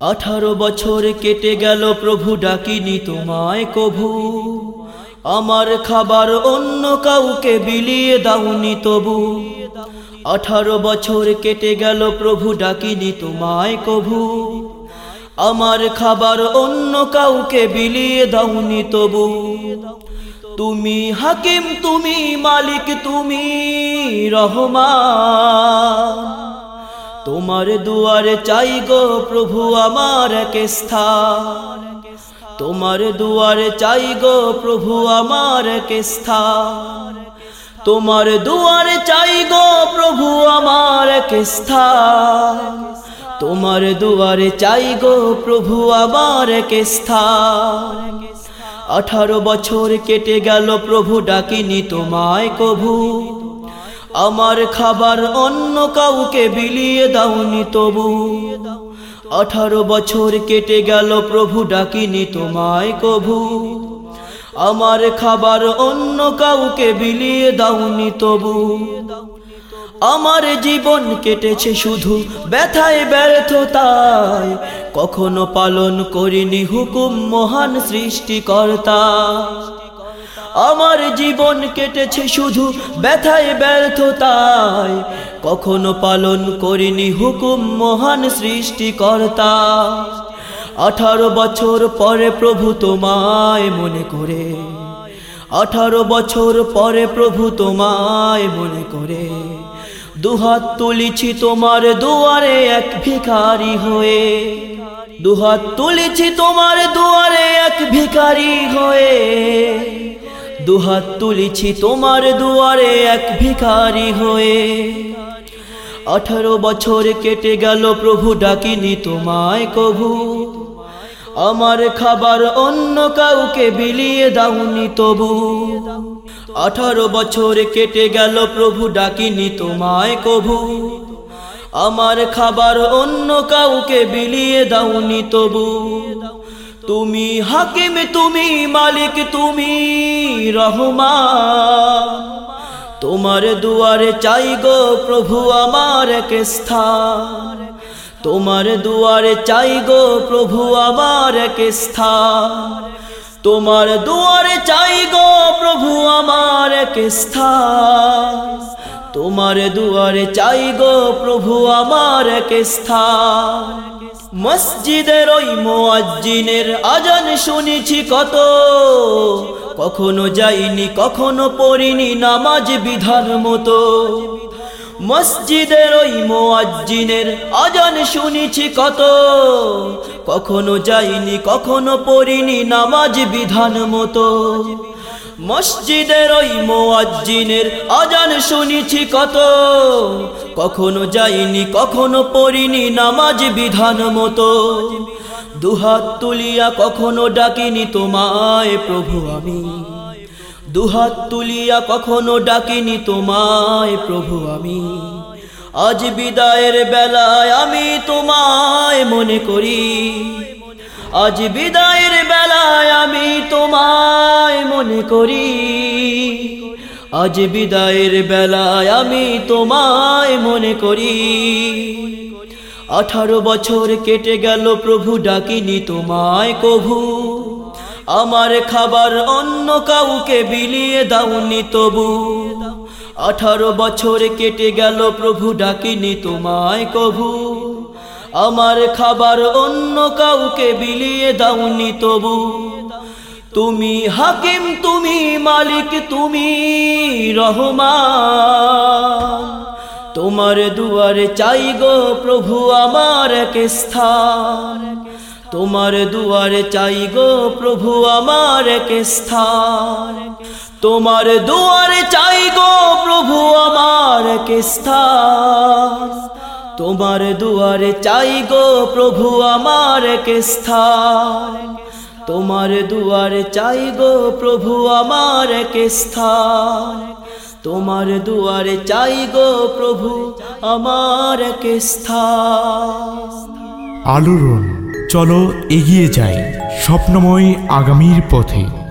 আঠারো বছর কেটে গেল, প্রভু ডাকিনি তোমায় কভু। আমার খাবার অন্য কাউকে বিলিয়ে দাওনি তবু। আঠারো বছর কেটে গেল, প্রভু ডাকিনি তোমায় কভু। আমার খাবার অন্য কাউকে বিলিয়ে দাওনি তবু। তুমি হাকিম, তুমি মালিক, তুমি রহমান। তোমার দুয়ারে চাই গো প্রভু আমার এক স্থান। তোমার দুয়ারে চাই গো প্রভু আমার এক স্থান। তোমার দুয়ারে চাই গো প্রভু আমার এক স্থান। তোমার দুয়ারে চাই গো প্রভু আমার এক স্থান। আঠারো বছর কেটে গেল প্রভু ডাকিনি তোমায় কভু। আমার খাবার অন্য কাউকে বিলিয়ে দাওনি তবু। আঠারো বছর কেটে গেল, প্রভু ডাকিনি তোমায় কভু। আমার খাবার অন্য কাউকে বিলিয়ে দাওনি তবু। আমার জীবন কেটেছে শুধু ব্যথায় ব্যর্থতায়। কখনো পালন করিনি হুকুম মহান সৃষ্টিকর্তা। আমার জীবন কেটেছে শুধু ব্যথায় ব্যর্থতায়। কখনো পালন করিনি হুকুম মহান সৃষ্টিকর্তা। আঠারো বছর পরে প্রভু তোমায় মনে করে। আঠারো বছর পরে প্রভু তোমায় মনে করে। দুহাত তুলিছি তোমার দুয়ারে এক ভিখারি হয়ে। দুহাত তুলিছি তোমার দুয়ারে এক ভিখারি হয়ে। দুহাত তুলেছি তোমার দুয়ারে এক ভিখারি হয়ে। আঠারো বছর কেটে গেল, প্রভু ডাকিনি তোমায় কভু। আমার খাবার অন্য কাউকে বিলিয়ে দাওনি তবু। আঠারো বছর কেটে গেল, প্রভু ডাকিনি তোমায় কভু। আমার খাবার অন্য কাউকে বিলিয়ে দাওনি তবু। তুমি হাকিম, তুমি মালিক, তুমি রহমান। তোমার দুয়ারে চাই গো প্রভু আমার এক স্থান। তোমার দুয়ারে চাই গো প্রভু আমার এক স্থান। তোমার দুয়ারে চাই গো প্রভু আমার এক স্থান। তোমার দুয়ারে চাই গো প্রভু আমার এক স্থান। মসজিদের ওই মোয়াজ্জিনের আজান শুনেছি কত। কখনো যাইনি, কখনো পড়িনি নামাজ বিধান মতো। মসজিদের ওই মোয়াজ্জিনের আজান শুনেছি কত। কখনো যাইনি, কখনো পড়িনি নামাজ বিধান মতো। মসজিদের ওই মোয়াজ্জিনের আজান শুনেছি কত। কখনো যাইনি, কখনো পড়িনি নামাজ বিধান মতো। দুহাত তুলিয়া কখনো ডাকিনি তোমায় প্রভু আমি। দুহাত তুলিয়া কখনো ডাকিনি তোমায় প্রভু আমি। আজ বিদায়ের বেলায় আমি তোমায় মনে করি। আজ বিদায়ের বেলায় আমি তোমায় মনে করি। আজ বিদায়ের বেলায় আমি তোমায় মনে করি। আঠারো বছর কেটে গেল, প্রভু ডাকিনি তোমায় কভু। আমার খাবার অন্য কাউকে বিলিয়ে দাওনি তবু। আঠারো বছর কেটে গেল, প্রভু ডাকিনি তোমায় কভু। আমার খাবার অন্য কাউকে বিলিয়ে দাওনি তবু। তুমি হাকিম, তুমি মালিক, তুমি রহমান। তোমার দুয়ারে চাই গো প্রভু আমার এক স্থান। তোমার দুয়ারে চাই গো প্রভু আমার এক স্থান। তোমার দুয়ারে চাই গো প্রভু আমার এক স্থান। তোমার দুয়ারে চাই গো প্রভু আমার এক স্থান। তোমার দুয়ারে চাই গো প্রভু আমার এক স্থান। তোমার দুয়ারে চাই গো প্রভু আমার এক স্থান। আলোড়ন, চলো এগিয়ে যাই স্বপ্নময় আগামীর পথে।